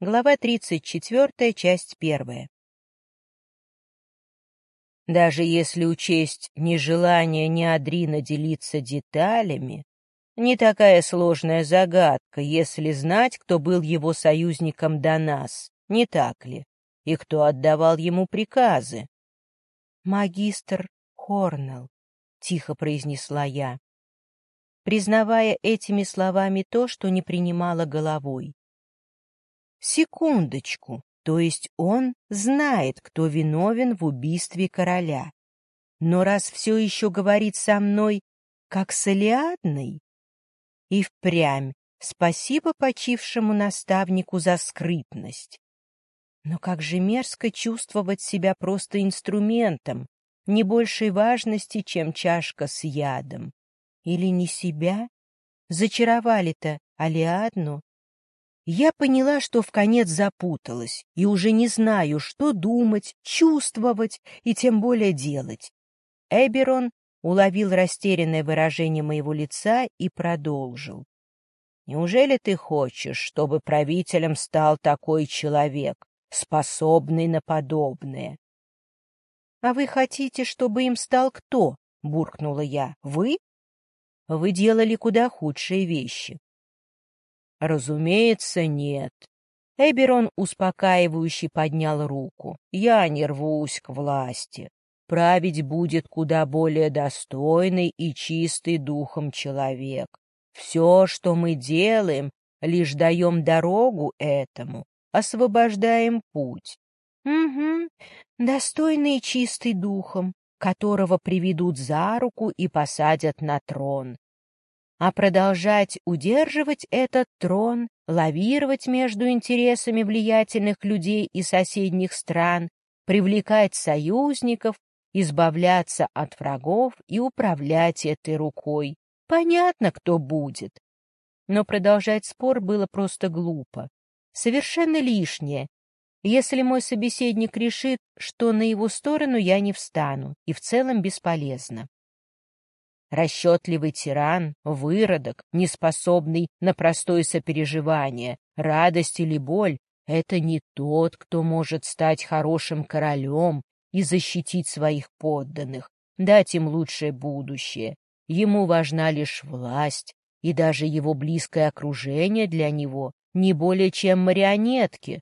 Глава 34, часть 1. Даже если учесть нежелание Неадрина делиться деталями, не такая сложная загадка, если знать, кто был его союзником до нас, не так ли, и кто отдавал ему приказы. «Магистр Хорнелл», — тихо произнесла я, признавая этими словами то, что не принимала головой. Секундочку, то есть он знает, кто виновен в убийстве короля. Но раз все еще говорит со мной, как с Элиадной, и впрямь спасибо почившему наставнику за скрытность. Но как же мерзко чувствовать себя просто инструментом, не большей важности, чем чашка с ядом. Или не себя? Зачаровали-то Алиадну, я поняла, что в конец запуталась и уже не знаю, что думать, чувствовать и тем более делать. Эберон уловил растерянное выражение моего лица и продолжил. «Неужели ты хочешь, чтобы правителем стал такой человек, способный на подобное?» «А вы хотите, чтобы им стал кто?» — буркнула я. «Вы?» «Вы делали куда худшие вещи. Разумеется, нет. Эберон успокаивающе поднял руку. Я не рвусь к власти. Править будет куда более достойный и чистый духом человек. Все, что мы делаем, лишь даем дорогу этому, освобождаем путь. Угу, достойный и чистый духом, которого приведут за руку и посадят на трон а продолжать удерживать этот трон, лавировать между интересами влиятельных людей и соседних стран, привлекать союзников, избавляться от врагов и управлять этой рукой. Понятно, кто будет. Но продолжать спор было просто глупо. Совершенно лишнее, если мой собеседник решит, что на его сторону я не встану, и в целом бесполезно. Расчетливый тиран, выродок, неспособный на простое сопереживание, радость или боль — это не тот, кто может стать хорошим королем и защитить своих подданных, дать им лучшее будущее. Ему важна лишь власть, и даже его близкое окружение для него не более чем марионетки,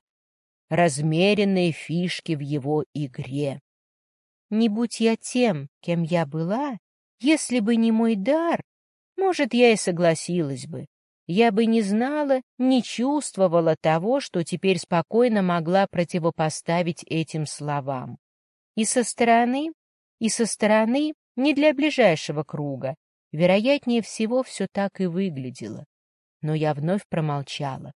размеренные фишки в его игре. Не будь я тем, кем я была, если бы не мой дар, может, я и согласилась бы. Я бы не знала, не чувствовала того, что теперь спокойно могла противопоставить этим словам. И со стороны, и со стороны, не для ближайшего круга. Вероятнее всего, все так и выглядело. Но я вновь промолчала.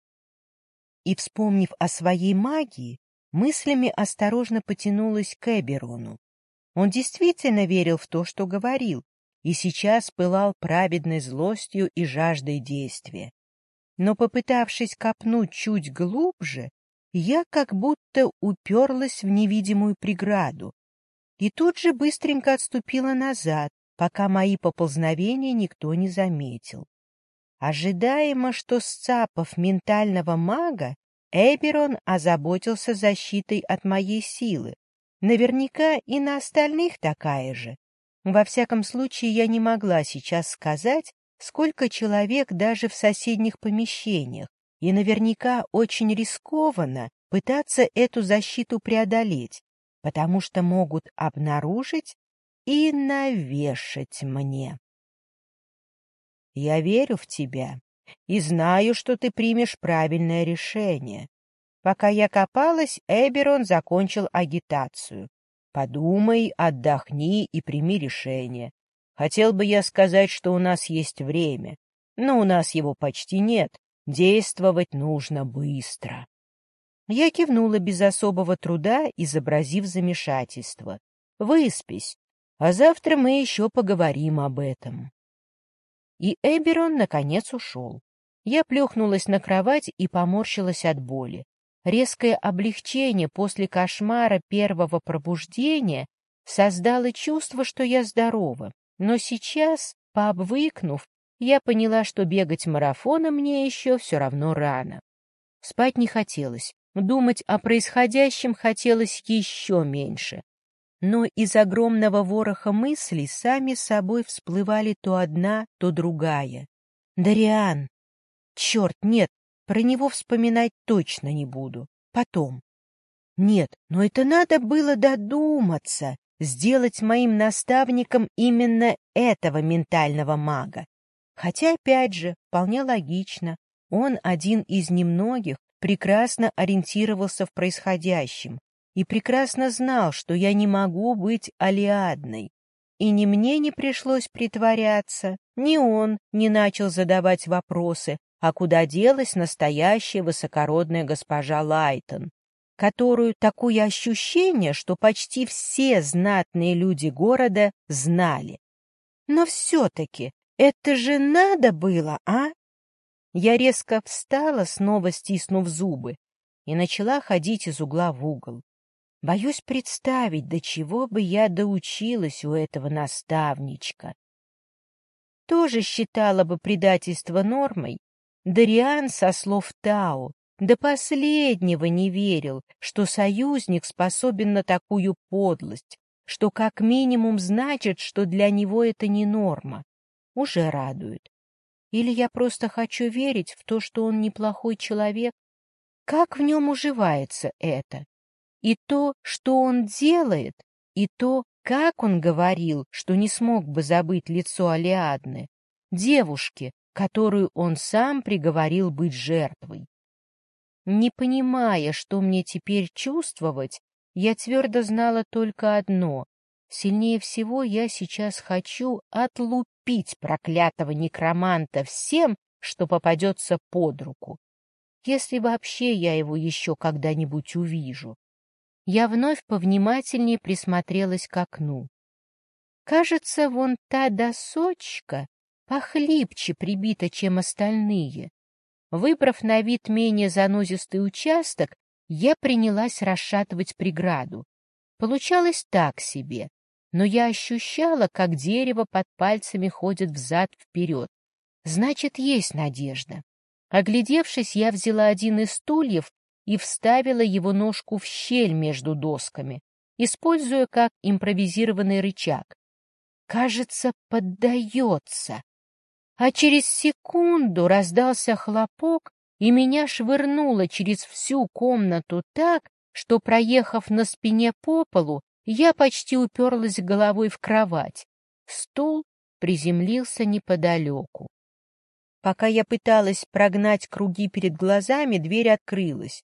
И, вспомнив о своей магии, мыслями осторожно потянулась к Эберону. Он действительно верил в то, что говорил, и сейчас пылал праведной злостью и жаждой действия. Но, попытавшись копнуть чуть глубже, я как будто уперлась в невидимую преграду и тут же быстренько отступила назад, пока мои поползновения никто не заметил. Ожидаемо, что сцапав ментального мага, Эберон озаботился защитой от моей силы, Наверняка и на остальных такая же. Во всяком случае, я не могла сейчас сказать, сколько человек даже в соседних помещениях, и наверняка очень рискованно пытаться эту защиту преодолеть, потому что могут обнаружить и навешать мне. Я верю в тебя и знаю, что ты примешь правильное решение. Пока я копалась, Эберон закончил агитацию. Подумай, отдохни и прими решение. Хотел бы я сказать, что у нас есть время, но у нас его почти нет. Действовать нужно быстро. Я кивнула без особого труда, изобразив замешательство. Выспись, а завтра мы еще поговорим об этом. И Эберон, наконец, ушел. Я плюхнулась на кровать и поморщилась от боли. Резкое облегчение после кошмара первого пробуждения создало чувство, что я здорова, но сейчас, пообвыкнув, я поняла, что бегать марафоном мне еще все равно рано. Спать не хотелось, думать о происходящем хотелось еще меньше. Но из огромного вороха мыслей сами собой всплывали то одна, то другая. Дариан! Черт, нет, про него вспоминать точно не буду. Потом. Нет, но это надо было додуматься, сделать моим наставником именно этого ментального мага. Хотя, опять же, вполне логично, он один из немногих прекрасно ориентировался в происходящем и прекрасно знал, что я не могу быть Алиадной. И ни мне не пришлось притворяться, ни он не начал задавать вопросы, а куда делась настоящая высокородная госпожа Лайтон, которую такое ощущение, что почти все знатные люди города знали. Но все-таки это же надо было, а? Я резко встала, снова стиснув зубы, и начала ходить из угла в угол. Боюсь представить, до чего бы я доучилась у этого наставничка. Тоже считала бы предательство нормой. Дариан со слов Тао до последнего не верил, что союзник способен на такую подлость, что как минимум значит, что для него это не норма. Уже радует. Или я просто хочу верить в то, что он неплохой человек? Как в нем уживается это? И то, что он делает, и то, как он говорил, что не смог бы забыть лицо Алиадны, девушки, которую он сам приговорил быть жертвой. Не понимая, что мне теперь чувствовать, я твердо знала только одно. Сильнее всего я сейчас хочу отлупить проклятого некроманта всем, что попадется под руку. Если вообще я его еще когда-нибудь увижу. Я вновь повнимательнее присмотрелась к окну. Кажется, вон та досочка похлипче прибита, чем остальные. Выбрав на вид менее занозистый участок, я принялась расшатывать преграду. Получалось так себе, но я ощущала, как дерево под пальцами ходит взад-вперед. Значит, есть надежда. Оглядевшись, я взяла один из стульев и вставила его ножку в щель между досками, используя как импровизированный рычаг. Кажется, поддается а через секунду раздался хлопок, и меня швырнуло через всю комнату так, что, проехав на спине по полу, я почти уперлась головой в кровать. Стул приземлился неподалеку. Пока я пыталась прогнать круги перед глазами, дверь открылась.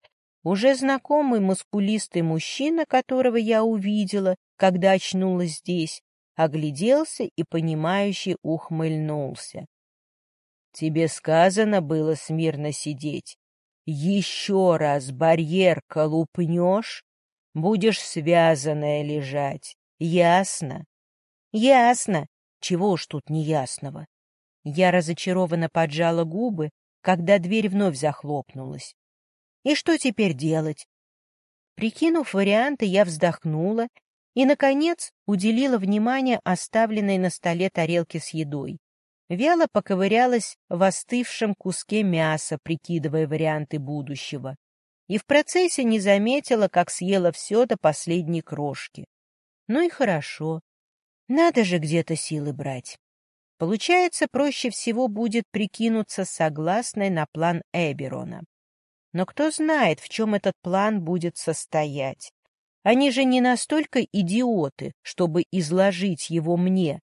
Уже знакомый мускулистый мужчина, которого я увидела, когда очнулась здесь, огляделся и, понимающе ухмыльнулся. Тебе сказано было смирно сидеть. Еще раз барьер колупнешь, будешь связанная лежать. Ясно? Ясно. Чего уж тут неясного. Я разочарованно поджала губы, когда дверь вновь захлопнулась. И что теперь делать? Прикинув варианты, я вздохнула и, наконец, уделила внимание оставленной на столе тарелке с едой вяло поковырялась в остывшем куске мяса, прикидывая варианты будущего, и в процессе не заметила, как съела все до последней крошки. Ну и хорошо. Надо же где-то силы брать. Получается, проще всего будет прикинуться согласной на план Эберона. Но кто знает, в чем этот план будет состоять. Они же не настолько идиоты, чтобы изложить его мне,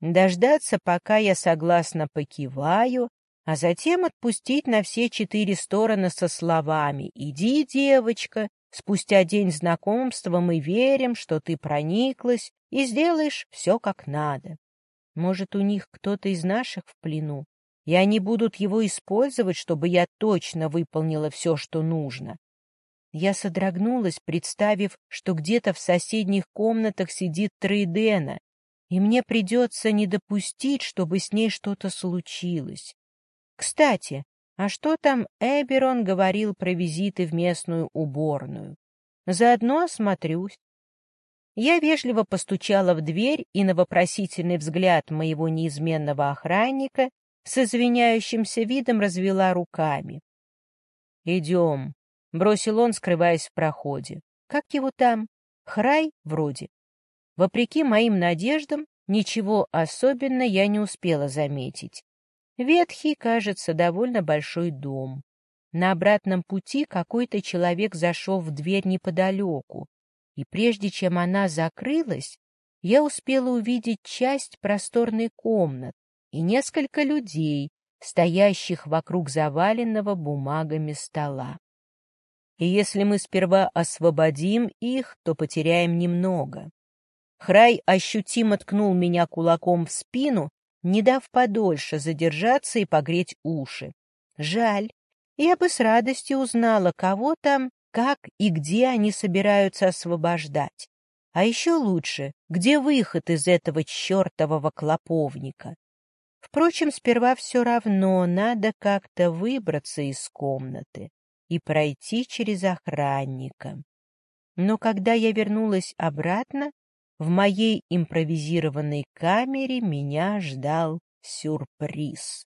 дождаться, пока я согласно покиваю, а затем отпустить на все четыре стороны со словами «Иди, девочка, спустя день знакомства мы верим, что ты прониклась и сделаешь все как надо». Может, у них кто-то из наших в плену, и они будут его использовать, чтобы я точно выполнила все, что нужно. Я содрогнулась, представив, что где-то в соседних комнатах сидит Трейдена и мне придется не допустить, чтобы с ней что-то случилось. Кстати, а что там Эберон говорил про визиты в местную уборную? Заодно осмотрюсь. Я вежливо постучала в дверь и на вопросительный взгляд моего неизменного охранника с извиняющимся видом развела руками. «Идем», — бросил он, скрываясь в проходе. «Как его там? Храй вроде». Вопреки моим надеждам, ничего особенно я не успела заметить. Ветхий, кажется, довольно большой дом. На обратном пути какой-то человек зашел в дверь неподалеку, и прежде чем она закрылась, я успела увидеть часть просторной комнаты и несколько людей, стоящих вокруг заваленного бумагами стола. И если мы сперва освободим их, то потеряем немного. Храй ощутимо ткнул меня кулаком в спину, не дав подольше задержаться и погреть уши. Жаль, я бы с радостью узнала, кого там, как и где они собираются освобождать. А еще лучше, где выход из этого чертового клоповника. Впрочем, сперва все равно надо как-то выбраться из комнаты и пройти через охранника. Но когда я вернулась обратно, в моей импровизированной камере меня ждал сюрприз.